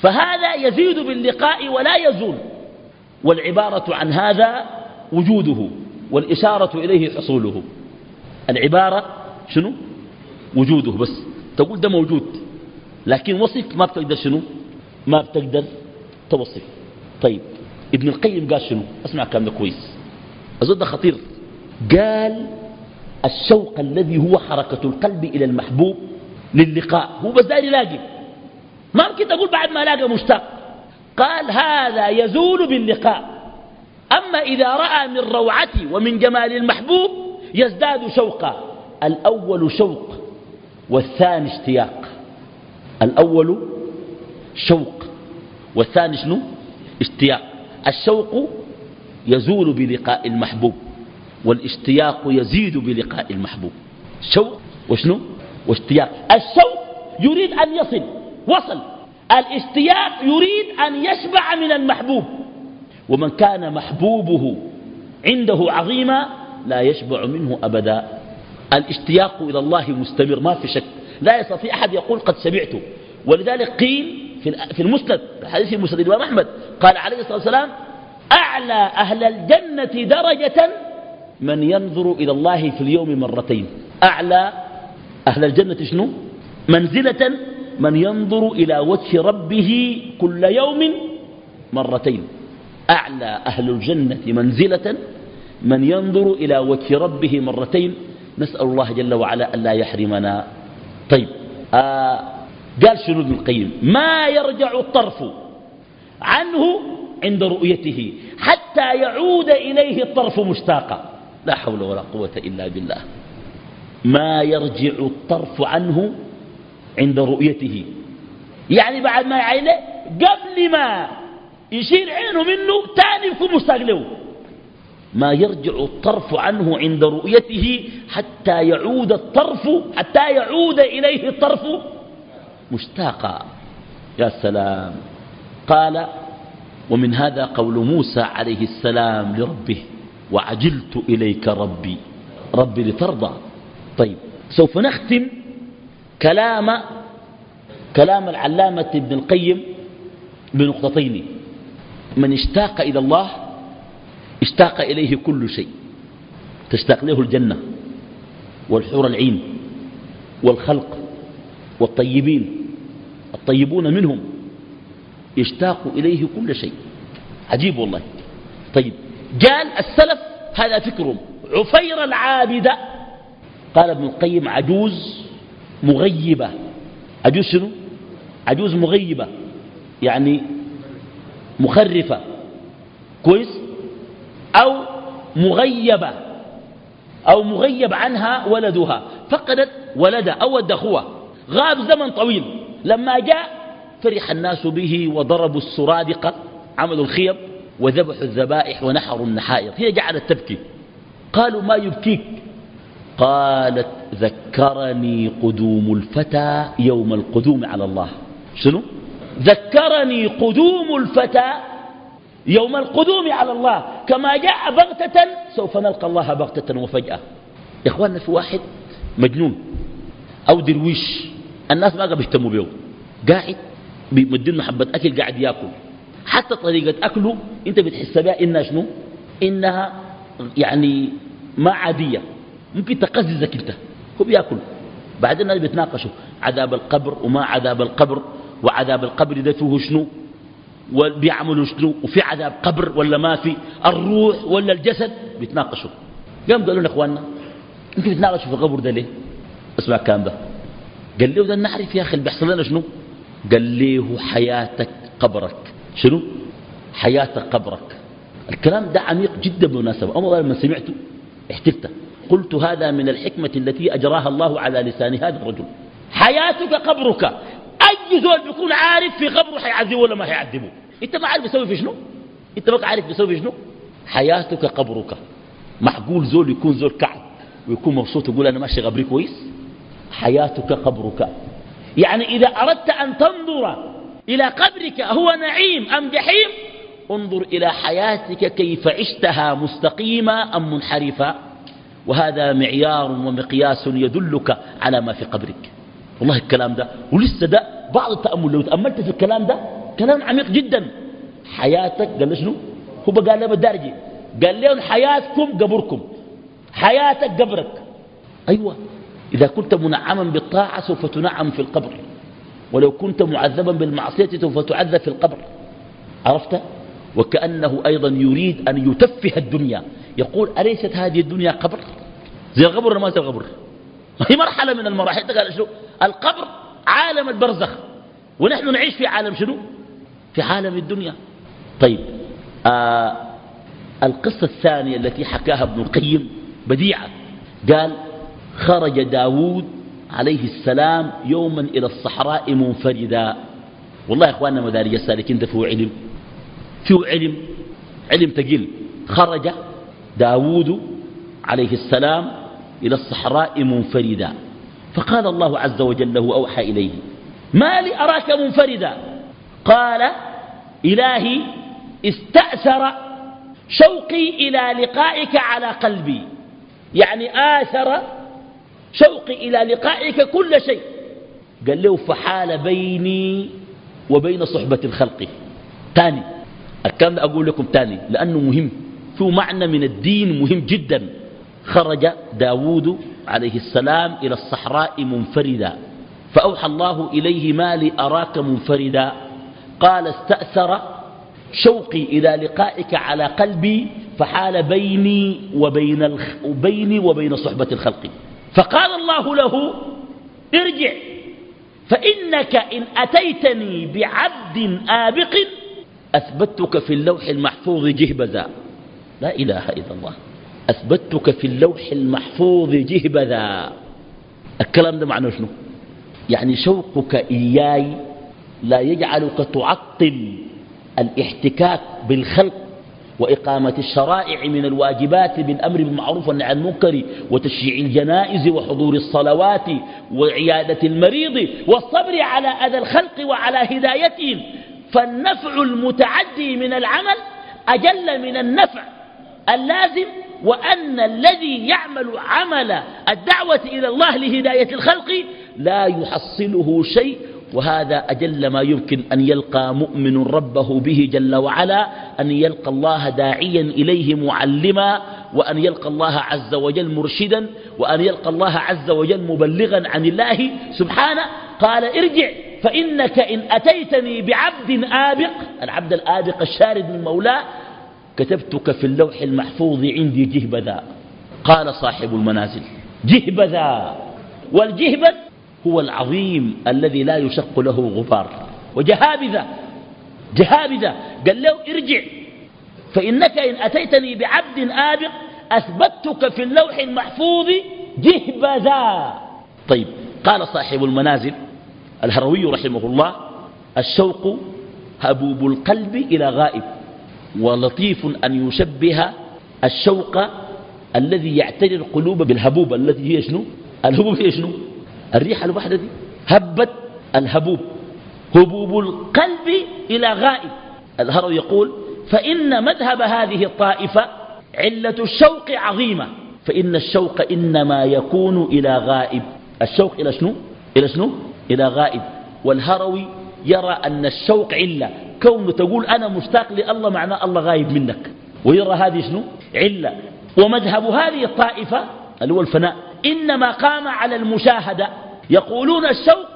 فهذا يزيد باللقاء ولا يزول. والعبارة عن هذا وجوده. والإشارة إليه حصوله. العبارة شنو؟ وجوده بس. تقول ده موجود لكن وصف ما بتقدر شنو؟ ما بتقدر توصف. طيب ابن القيم قال شنو؟ أسمع كلام كويس. ده خطير. قال الشوق الذي هو حركة القلب إلى المحبوب للقاء. هو بس داير يلاقي. ما ممكن تقول بعد ما لاقى مشتاق. قال هذا يزول باللقاء. أما إذا رأى من روعتي ومن جمال المحبوب يزداد شوقا. الأول شوق والثاني اشتياق. الأول شوق والثاني شنو؟ اشتياق. الشوق يزول بلقاء المحبوب والاشتياق يزيد بلقاء المحبوب. شوق وشنو؟ واشتياق. الشوق يريد أن يصل وصل. الاشتياق يريد أن يشبع من المحبوب. ومن كان محبوبه عنده عظيما لا يشبع منه أبدا. الاشتياق إلى الله مستمر ما في شك. لا يستطيع أحد يقول قد شبعت ولذلك قيل في المسند حديث المسند الإمام أحمد قال عليه الصلاة والسلام أعلى أهل الجنة درجة من ينظر إلى الله في اليوم مرتين. أعلى أهل الجنة شنو؟ منزلة من ينظر إلى وجه ربه كل يوم مرتين. أعلى أهل الجنة منزلة من ينظر إلى وجه ربه مرتين. نسأل الله جل وعلا أن لا يحرمنا. طيب آه قال شنو ابن القيم؟ ما يرجع الطرف عنه عند رؤيته حتى يعود إليه الطرف مشتاقا. لا حول ولا قوة إلا بالله. ما يرجع الطرف عنه عند رؤيته. يعني بعد ما يعينه قبل ما يشيل عينه منه تاني يكون مشتاق له ما يرجع الطرف عنه عند رؤيته حتى يعود الطرف حتى يعود إليه الطرف. مشتاقا يا سلام. قال ومن هذا قول موسى عليه السلام لربه وعجلت إليك ربي. ربي لترضى. طيب سوف نختم كلام كلام العلامة ابن القيم بنقطتين. من اشتاق إلى الله اشتاق إليه كل شيء. تشتاق له الجنة والحور العين والخلق والطيبين الطيبون منهم يشتاق إليه كل شيء. عجيب والله. طيب قال السلف هذا فكرهم. عفير العابدة قال ابن القيم عجوز مغيبة. عجوز شنو؟ عجوز مغيبة. يعني مخرفة. كويس؟ أو مغيبة. أو مغيب عنها ولدها. فقدت ولدها أو ولد أخوها غاب زمن طويل. لما جاء فرح الناس به وضربوا السرادقة عملوا الخيم وذبحوا الذبائح ونحروا النحائر. هي جعلت تبكي. قالوا ما يبكيك؟ قالت ذكرني قدوم الفتى يوم القدوم على الله. شنو؟ ذكرني قدوم الفتى يوم القدوم على الله. كما جاء بغتة سوف نلقى الله بغتة وفجأة. يا إخواننا في واحد مجنون أو درويش. الناس ما بيهتموا به قاعد بيمدين محبة أكل قاعد يأكل. حتى طريقة أكله أنت بتحس بها. إنها شنو؟ إنها يعني ما عادية. ممكن تقززك أنت هو بيأكل. بعدين بيتناقشوا. عذاب القبر وما عذاب القبر. وعذاب القبر ده فيه شنو؟ وبيعملوا شنو؟ وفي عذاب قبر ولا ما في؟ الروح ولا الجسد؟ بيتناقشوا. قام قالوا لنا إخواننا أنتوا بتناقشوا في القبر ده ليه؟ اسمع الكلام ده. قال له ده نعرف يا أخي اللي بيحصل لنا شنو؟ قال له حياتك قبرك. شنو؟ حياتك قبرك. الكلام ده عميق جدا بالمناسبة. أول ما سمعته احتفت. قلت هذا من الحكمة التي أجراها الله على لسان هذا الرجل. حياتك قبرك. أي زول بيكون عارف في قبره حيعذبه ولا ما حيعذبه؟ أنت ما عارف بيسوي في شنو؟ أنت ما عارف بيسوي في شنو؟ حياتك قبرك. معقول زول يكون زول كعب ويكون مبسوط يقول أنا ماشي قبري كويس؟ حياتك قبرك. يعني إذا أردت أن تنظر إلى قبرك هو نعيم أم جحيم انظر إلى حياتك كيف عشتها مستقيمة أم منحرفة وهذا معيار ومقياس يدلك على ما في قبرك. والله الكلام ده. ولسه ده بعض التأمل. لو تأملت في الكلام ده كلام عميق جدا. حياتك قال شنو؟ هو قال له بالدرجة قال لهم حياتكم قبركم. حياتك قبرك. أيوة. إذا كنت منعما بالطاعة سوف تنعم في القبر. ولو كنت معذبا بالمعصية سوف تعذب في القبر. عرفت؟ وكأنه أيضا يريد أن يتفه الدنيا. يقول أليست هذه الدنيا قبر؟ زي القبر ما زي القبر؟ هي مرحلة من المراحل. قال شنو؟ القبر عالم البرزخ. ونحن نعيش في عالم شنو؟ في عالم الدنيا. طيب آه القصة الثانية التي حكاها ابن القيم بديعة. قال خرج داود عليه السلام يوما إلى الصحراء منفردا. والله يا إخواننا مدارج السالكين ده فيه علم. فيه علم. علم تقيل خرج داود عليه السلام إلى الصحراء منفردا. فقال الله عز وجل له أوحى إليه. ما لي أراك منفردا. قال إلهي استأثر شوقي إلى لقائك على قلبي. يعني آثر شوقي إلى لقائك كل شيء. قال له فحال بيني وبين صحبة الخلق. تاني. الكلام أقول لكم تاني لأنه مهم. فيه معنى من الدين مهم جدا. خرج داود عليه السلام إلى الصحراء منفردا فأوحى الله إليه ما لي أراك منفردا. قال استأثر شوقي إلى لقائك على قلبي فحال بيني وبين, الخ... بيني وبين صحبة الخلق. فقال الله له ارجع فإنك إن أتيتني بعبد آبق أثبتك في اللوح المحفوظ جهبذا لا إله إلا الله. أثبتك في اللوح المحفوظ جهبذا. الكلام ده معناه شنو؟ يعني شوقك إياي لا يجعلك تعطل الاحتكاك بالخلق وإقامة الشرائع من الواجبات بالأمر بالمعروف والنهي عن المنكر وتشييع الجنائز وحضور الصلوات وعيادة المريض والصبر على أذى الخلق وعلى هدايتهم فالنفع المتعدي من العمل أجل من النفع اللازم وأن الذي يعمل عمل الدعوة إلى الله لهداية الخلق لا يحصله شيء وهذا أجل ما يمكن أن يلقى مؤمن ربه به جل وعلا أن يلقى الله داعيا إليه معلما وأن يلقى الله عز وجل مرشدا وأن يلقى الله عز وجل مبلغا عن الله سبحانه. قال ارجع فإنك إن أتيتني بعبد آبق العبد الآبق الشارد من مولاه كتبتك في اللوح المحفوظ عندي جهبذا قال صاحب المنازل. جهبذا! والجهبذ هو العظيم الذي لا يشق له غبار. وجهابذا! جهابذا! قال له ارجع فإنك إن أتيتني بعبد آبق أثبتك في اللوح المحفوظ جهبذا. طيب قال صاحب المنازل الهروي رحمه الله الشوق هبوب القلب إلى غائب. ولطيف أن يشبه الشوق الذي يعتري القلوب بالهبوب. التي هي شنو؟ الهبوب هي شنو؟ الريحة الوحدة دي. هبت الهبوب. هبوب القلب إلى غائب. الهروي يقول فإن مذهب هذه الطائفة علة الشوق عظيمة. فإن الشوق إنما يكون إلى غائب. الشوق إلى شنو؟ إلى شنو؟ إلى غائب. والهروي يرى أن الشوق علة. كون تقول أنا مشتاق لله معناه الله غايب منك. ويرى هذه شنو؟ علة. ومذهب هذه الطائفة اللي هو الفناء. إنما قام على المشاهدة. يقولون الشوق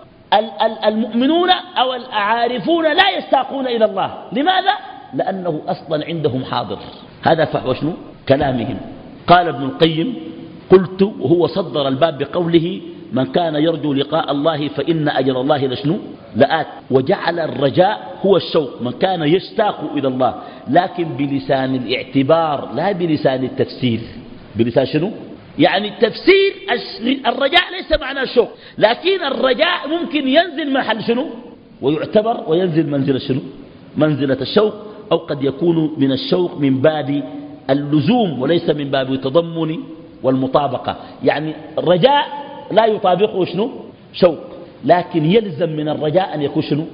المؤمنون أو العارفون لا يشتاقون إلى الله. لماذا؟ لأنه أصلا عندهم حاضر. هذا فهو شنو؟ كلامهم. قال ابن القيم قلت وهو صدر الباب بقوله من كان يرجو لقاء الله فإن أجر الله لشنو؟ لآت. وجعل الرجاء هو الشوق. من كان يشتاق إلى الله. لكن بلسان الاعتبار لا بلسان التفسير. بلسان شنو؟ يعني التفسير الرجاء ليس معنى الشوق. لكن الرجاء ممكن ينزل محل شنو؟ ويعتبر وينزل منزل شنو؟ منزلة الشوق. أو قد يكون من الشوق من باب اللزوم وليس من باب التضمن والمطابقة. يعني الرجاء لا يطابقه شنو؟ شوق. لكن يلزم من الرجاء أن يكون شنو؟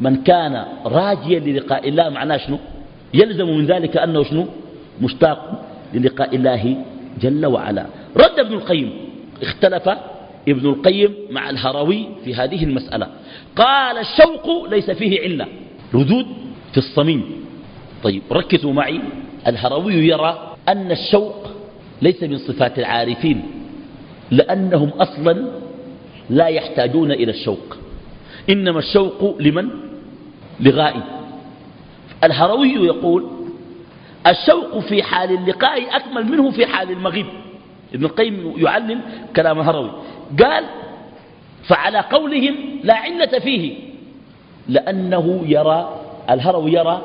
من كان راجيا للقاء الله معناه شنو؟ يلزم من ذلك أنه شنو؟ مشتاق للقاء الله جل وعلا. رد ابن القيم. اختلف ابن القيم مع الهروي في هذه المسألة. قال الشوق ليس فيه علة. ردود في الصميم. طيب ركزوا معي. الهروي يرى أن الشوق ليس من صفات العارفين. لأنهم أصلا لا يحتاجون إلى الشوق. إنما الشوق لمن؟ لغائب الهروي يقول الشوق في حال اللقاء أكمل منه في حال المغيب. ابن القيم يعلم كلام هروي قال فعلى قولهم لا علة فيه لأنه يرى الهروي يرى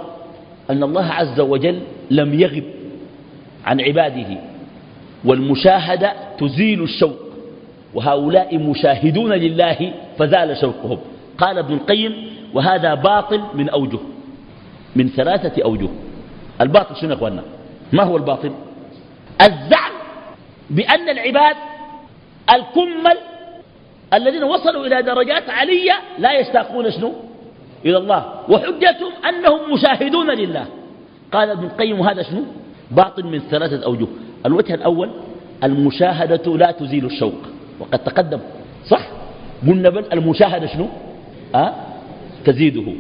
أن الله عز وجل لم يغب عن عباده. والمشاهدة تزيل الشوق. وهؤلاء مشاهدون لله فزال شوقهم. قال ابن القيم وهذا باطل من أوجه من ثلاثة أوجه. الباطل شنو يا أخوانا ما هو الباطل؟ الزعم بأن العباد الكمل الذين وصلوا إلى درجات علية لا يشتاقون شنو؟ إلى الله. وحجتهم أنهم مشاهدون لله. قال ابن القيم هذا شنو؟ باطل من ثلاثة أوجه. الوجه الأول المشاهدة لا تزيل الشوق. وقد تقدم صح؟ قلنا بل المشاهدة شنو؟ أه؟ تزيده.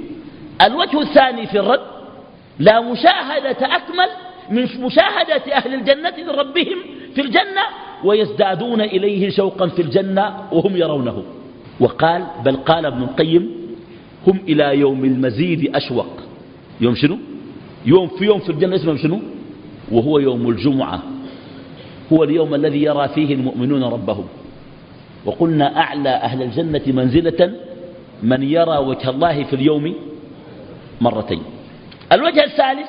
الوجه الثاني في الرد لا مشاهدة أكمل من مشاهدة أهل الجنة لربهم في الجنة ويزدادون إليه شوقا في الجنة وهم يرونه. وقال بل قال ابن القيم هم إلى يوم المزيد أشوق. يوم شنو؟ يوم في يوم في الجنة اسمه شنو؟ وهو يوم الجمعة. هو اليوم الذي يرى فيه المؤمنون ربهم. وقلنا أعلى أهل الجنة منزلة من يرى وجه الله في اليوم مرتين. الوجه الثالث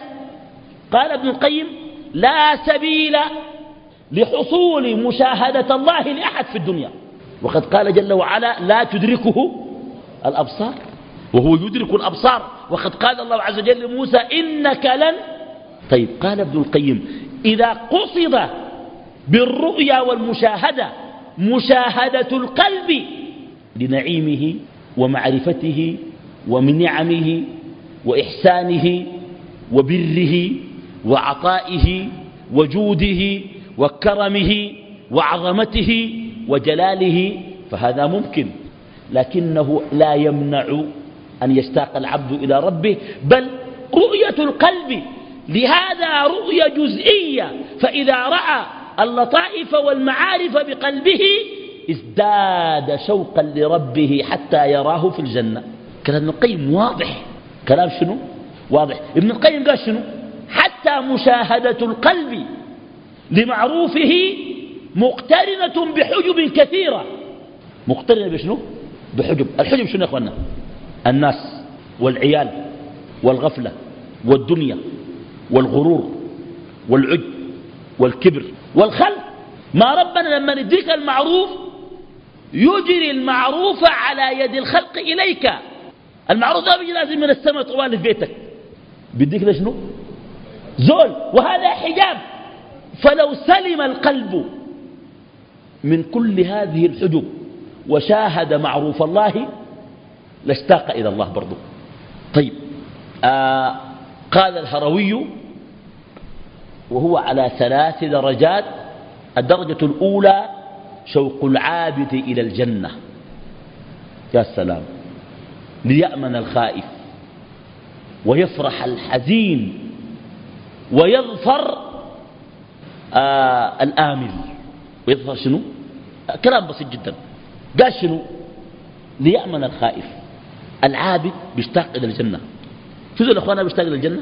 قال ابن القيم لا سبيل لحصول مشاهدة الله لأحد في الدنيا. وقد قال جل وعلا لا تدركه الأبصار. وهو يدرك الأبصار. وقد قال الله عز وجل لموسى إنك لن. طيب قال ابن القيم إذا قصد بالرؤيا والمشاهدة مشاهدة القلب لنعيمه ومعرفته ومن نعمه وإحسانه وبره وعطائه وجوده وكرمه وعظمته وجلاله فهذا ممكن لكنه لا يمنع أن يشتاق العبد إلى ربه بل رؤية القلب لهذا رؤية جزئية فإذا رأى اللطائف والمعارف بقلبه ازداد شوقا لربه حتى يراه في الجنة. كلام ابن القيم واضح. كلام شنو؟ واضح. ابن القيم قال شنو؟ حتى مشاهدة القلب لمعروفه مقترنة بحجب كثيرة. مقترنة بشنو؟ بحجب. الحجب شنو يا اخوانا الناس والعيال والغفلة والدنيا والغرور والعجب والكبر والخلق. ما ربنا لما نديك المعروف يجري المعروف على يد الخلق إليك. المعروف ده بيجي لازم من السماء طوال في بيتك. بيديك لشنو زول. وهذا حجاب. فلو سلم القلب من كل هذه الحجب وشاهد معروف الله لاشتاق إلى الله برضو. طيب. آه قال الهروي وهو على ثلاث درجات. الدرجة الأولى شوق العابد إلى الجنة. يا سلام. ليأمن الخائف ويفرح الحزين ويظفر آه الآمل. ويظفر شنو؟ كلام بسيط جدا. قال شنو؟ ليأمن الخائف. العابد بيشتاق إلى الجنة. ذو الأخوان بيشتاق إلى الجنة؟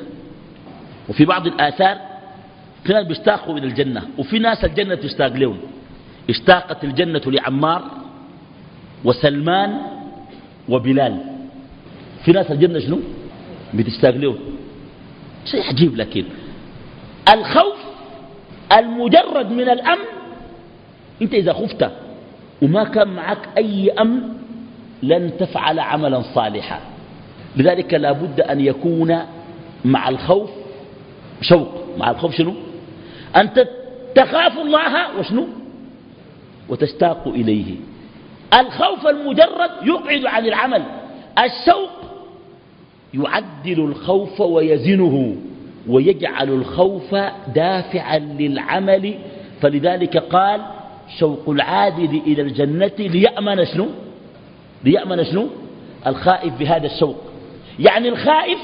وفي بعض الآثار في ناس بيشتاقوا إلى الجنة وفي ناس الجنة تشتاق لهم اشتاقت الجنة لعمار وسلمان وبلال. في ناس الجنة شنو؟ بتشتاق لهم شيء عجيب لكن الخوف المجرد من الأمن أنت إذا خفت وما كان معك أي أمن لن تفعل عملا صالحا. لذلك لا بد أن يكون مع الخوف شوق. مع الخوف شنو؟ أنت تخاف الله وشنو؟ وتشتاق إليه. الخوف المجرد يقعد عن العمل. الشوق يعدل الخوف ويزنه ويجعل الخوف دافعا للعمل. فلذلك قال شوق العابد إلى الجنة ليأمن شنو؟ ليأمن شنو؟ الخائف بهذا الشوق. يعني الخائف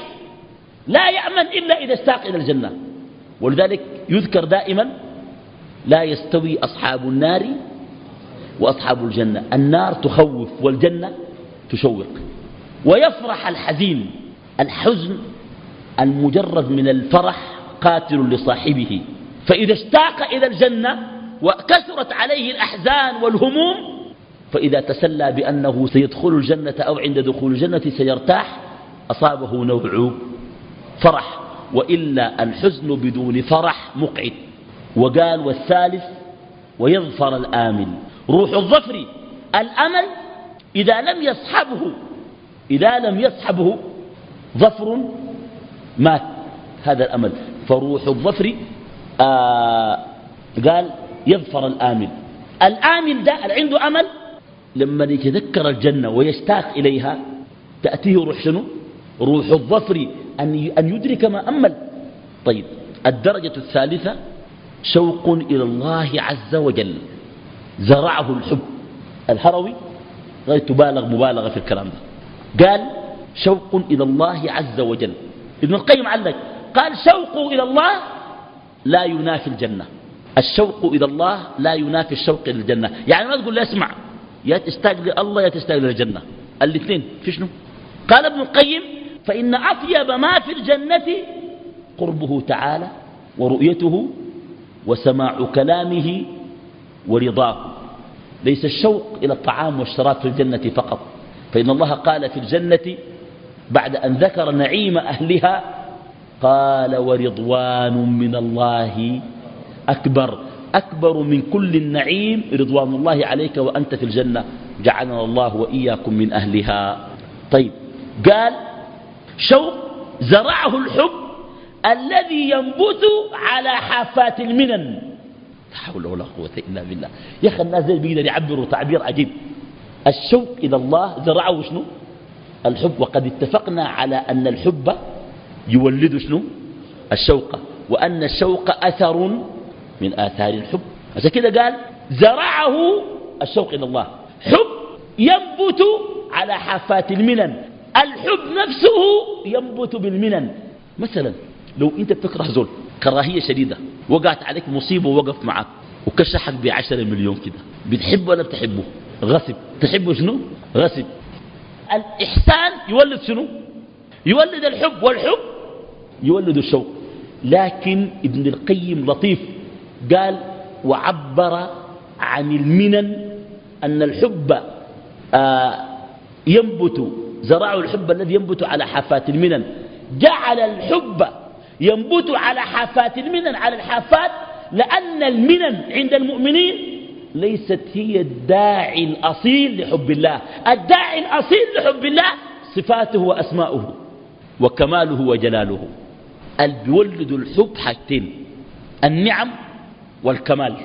لا يأمن إلا إذا اشتاق إلى الجنة. ولذلك يذكر دائما لا يستوي أصحاب النار وأصحاب الجنة. النار تخوف والجنة تشوق. ويفرح الحزين الحزن المجرد من الفرح قاتل لصاحبه. فإذا اشتاق إلى الجنة وكثرت عليه الأحزان والهموم فإذا تسلى بأنه سيدخل الجنة أو عند دخول الجنة سيرتاح أصابه نوع فرح. وإلا الحزن بدون فرح مقعد. وقال والثالث ويظفر الآمن. روح الظفر الأمل إذا لم يصحبه إذا لم يصحبه ظفر مات. هذا الأمل. فروح الظفر آه قال يظفر الآمن. الآمن ده عنده أمل؟ لما يتذكر الجنة ويشتاق إليها تأتيه روح شنو؟ روح الظفر. أن يدرك ما أمل. طيب الدرجة الثالثة شوق إلى الله عز وجل. زرعه الحب. الهروي غير تبالغ مبالغة في الكلام ده. قال شوق إلى الله عز وجل. ابن القيم علق قال شوق إلى الله لا ينافي الجنة. الشوق إلى الله لا ينافي الشوق إلى الجنة. يعني ما تقول لا اسمع يا تستاق لله يا تستاق للجنة. الاثنين في شنو؟ قال ابن القيم فإن أطيب ما في الجنة قربه تعالى ورؤيته وسماع كلامه ورضاه. ليس الشوق إلى الطعام والشراب في الجنة فقط. فإن الله قال في الجنة بعد أن ذكر نعيم أهلها قال ورضوان من الله أكبر. أكبر من كل النعيم رضوان الله عليك وأنت في الجنة. جعلنا الله وإياكم من أهلها. طيب قال شوق زرعه الحب الذي ينبت على حافات المنن. لا حول ولا قوة إلا بالله. يا أخي الناس زي بيقدر يعبروا تعبير عجيب. الشوق إلى الله زرعه شنو؟ الحب. وقد اتفقنا على أن الحب يولد شنو؟ الشوق. وأن الشوق أثر من آثار الحب. عشان كده قال زرعه الشوق إلى الله. حب ينبت على حافات المنن. الحب نفسه ينبت بالمنن. مثلا لو أنت بتكره زول كراهية شديدة وقعت عليك مصيبة ووقف معك وكشحك بعشرة مليون كده. بتحبه ولا بتحبه؟ غصب. تحبه شنو؟ غصب. الإحسان يولد شنو؟ يولد الحب والحب يولد الشوق. لكن ابن القيم لطيف قال وعبر عن المنن أن الحب آه ينبت زراع الحب الذي ينبت على حافات المنن. جعل الحب ينبت على حافات المنن على الحافات لأن المنن عند المؤمنين ليست هي الداعي الأصيل لحب الله. الداعي الأصيل لحب الله صفاته وأسماؤه وكماله وجلاله. بيولد الحب حاجتين النعم والكمال.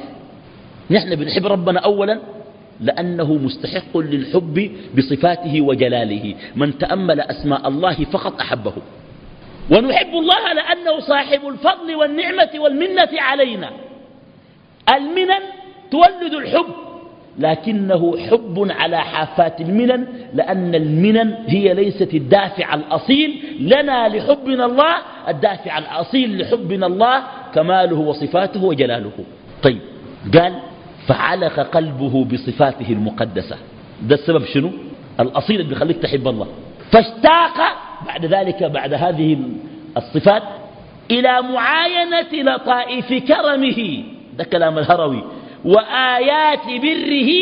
نحن بنحب ربنا أولا لأنه مستحق للحب بصفاته وجلاله. من تأمل أسماء الله فقط أحبه. ونحب الله لأنه صاحب الفضل والنعمة والمنة علينا. المنن تولد الحب لكنه حب على حافات المنن لأن المنن هي ليست الدافع الأصيل. لنا لحبنا الله الدافع الأصيل لحبنا الله كماله وصفاته وجلاله. طيب قال فعلق قلبه بصفاته المقدسة. ده السبب شنو؟ الأصيل اللي بيخليك تحب الله. فاشتاق بعد ذلك بعد هذه الصفات إلى معاينة لطائف كرمه. ده كلام الهروي. وآيات بره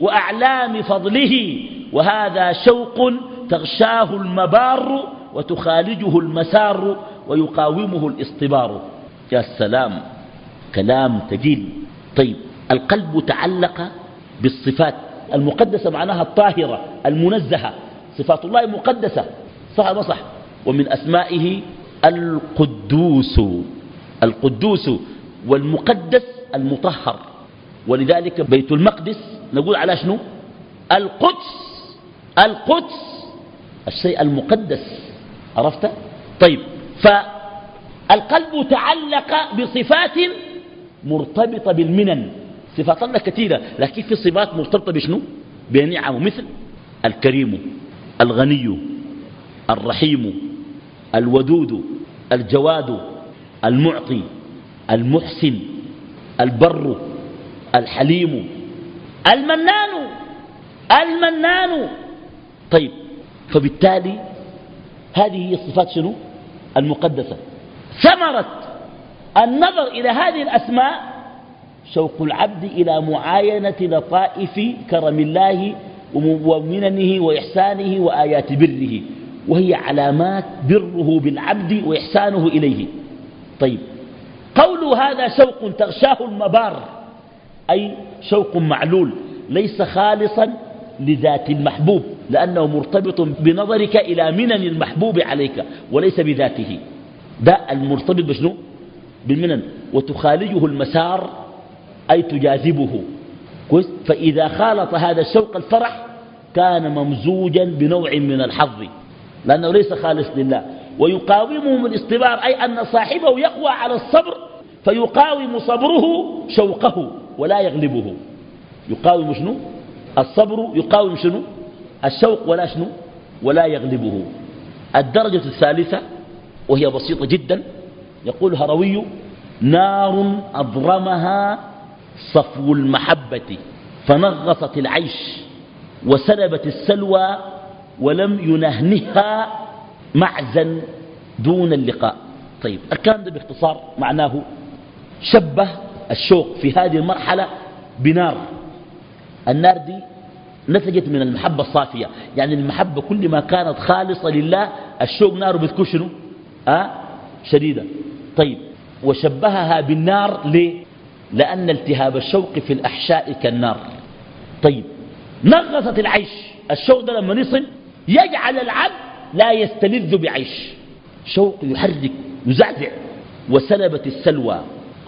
وأعلام فضله. وهذا شوق تغشاه المبار وتخالجه المسار ويقاومه الاصطبار. يا سلام كلام تجيل طيب القلب تعلق بالصفات المقدسة معناها الطاهرة المنزهة. صفات الله مقدسة. صح ما صح؟ ومن أسمائه القدوس. القدوس والمقدس المطهر. ولذلك بيت المقدس نقول على شنو؟ القدس. القدس. الشيء المقدس. عرفت؟ طيب فالقلب تعلق بصفات مرتبطة بالمنن. صفات الله كثيرة. لكن في صفات مرتبطة بشنو؟ بنعم مثل الكريم الغني الرحيم الودود الجواد المعطي المحسن البر الحليم المنان المنان. طيب فبالتالي هذه هي الصفات شنو؟ المقدسة. ثمرة النظر إلى هذه الأسماء شوق العبد إلى معاينة لطائف كرم الله ومننه وإحسانه وآيات بره وهي علامات بره بالعبد وإحسانه إليه. طيب قول هذا شوق تغشاه المبار أي شوق معلول ليس خالصا لذات المحبوب لأنه مرتبط بنظرك إلى منن المحبوب عليك وليس بذاته. ده المرتبط بشنو؟ بالمنن وتخالجه المسار أي تجاذبه. فإذا خالط هذا الشوق الفرح كان ممزوجا بنوع من الحظ لأنه ليس خالص لله. ويقاومهم الاصطبار أي أن صاحبه يقوى على الصبر فيقاوم صبره شوقه ولا يغلبه. يقاوم شنو؟ الصبر يقاوم شنو؟ الشوق ولا شنو؟ ولا يغلبه. الدرجة الثالثة وهي بسيطة جدا يقول هروي نار أضرمها صفو المحبة فنغصت العيش وسلبت السلوى ولم ينهنها معزا دون اللقاء. طيب الكلام ده باختصار معناه شبه الشوق في هذه المرحلة بنار. النار دي نتجت من المحبة الصافية يعني المحبة كل ما كانت خالصة لله الشوق نار بتكون شنو؟ أه؟ شديدة. طيب وشبهها بالنار ليه؟ لأن التهاب الشوق في الأحشاء كالنار. طيب نغصت العيش. الشوق ده لما يصل يجعل العبد لا يستلذ بعيش. شوق يحرك يزعزع. وسلبت السلوى.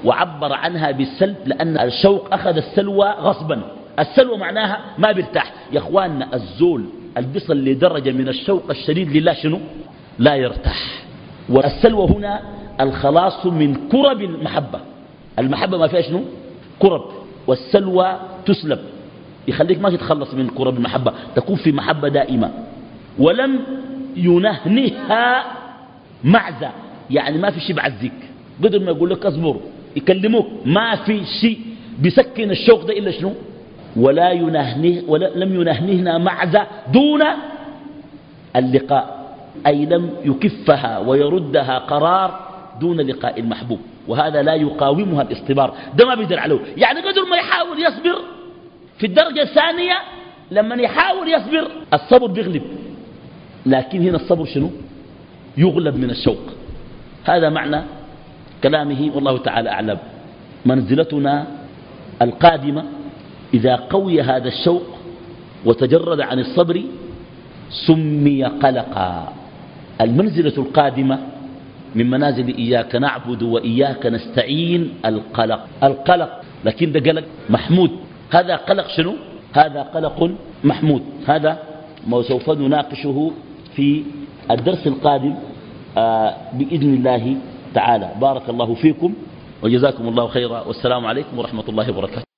وعبر عنها بالسلب لأن الشوق أخذ السلوى غصبا. السلوى معناها ما بيرتاح. يا أخواننا الزول البصل لدرجة من الشوق الشديد لله شنو؟ لا يرتاح. والسلوى هنا الخلاص من كرب المحبة. المحبة ما فيها شنو؟ كرب والسلوى تسلب. يخليك ما تتخلص من كرب المحبة. تكون في محبة دائمة. ولم ينهنها معزة. يعني ما في شيء بعزك قدر ما يقول لك اصبر يكلموك. ما في شيء بيسكن الشوق ده إلا شنو؟ ولا ينهنه ولا لم ينهنهنا معزة دون اللقاء. أي لم يكفها ويردها قرار دون لقاء المحبوب. وهذا لا يقاومها الاصطبار ده ما بيدر عليه. يعني قدر ما يحاول يصبر في الدرجة الثانية لما يحاول يصبر الصبر بيغلب. لكن هنا الصبر شنو؟ يغلب من الشوق. هذا معنى كلامه والله تعالى أعلم. منزلتنا القادمة إذا قوي هذا الشوق وتجرد عن الصبر سمي قلقا. المنزلة القادمة من منازل إياك نعبد وإياك نستعين القلق. القلق. لكن ده قلق محمود. هذا قلق شنو؟ هذا قلق محمود. هذا ما سوف نناقشه في الدرس القادم آه، بإذن الله تعالى. بارك الله فيكم وجزاكم الله خيرا. والسلام عليكم ورحمة الله وبركاته.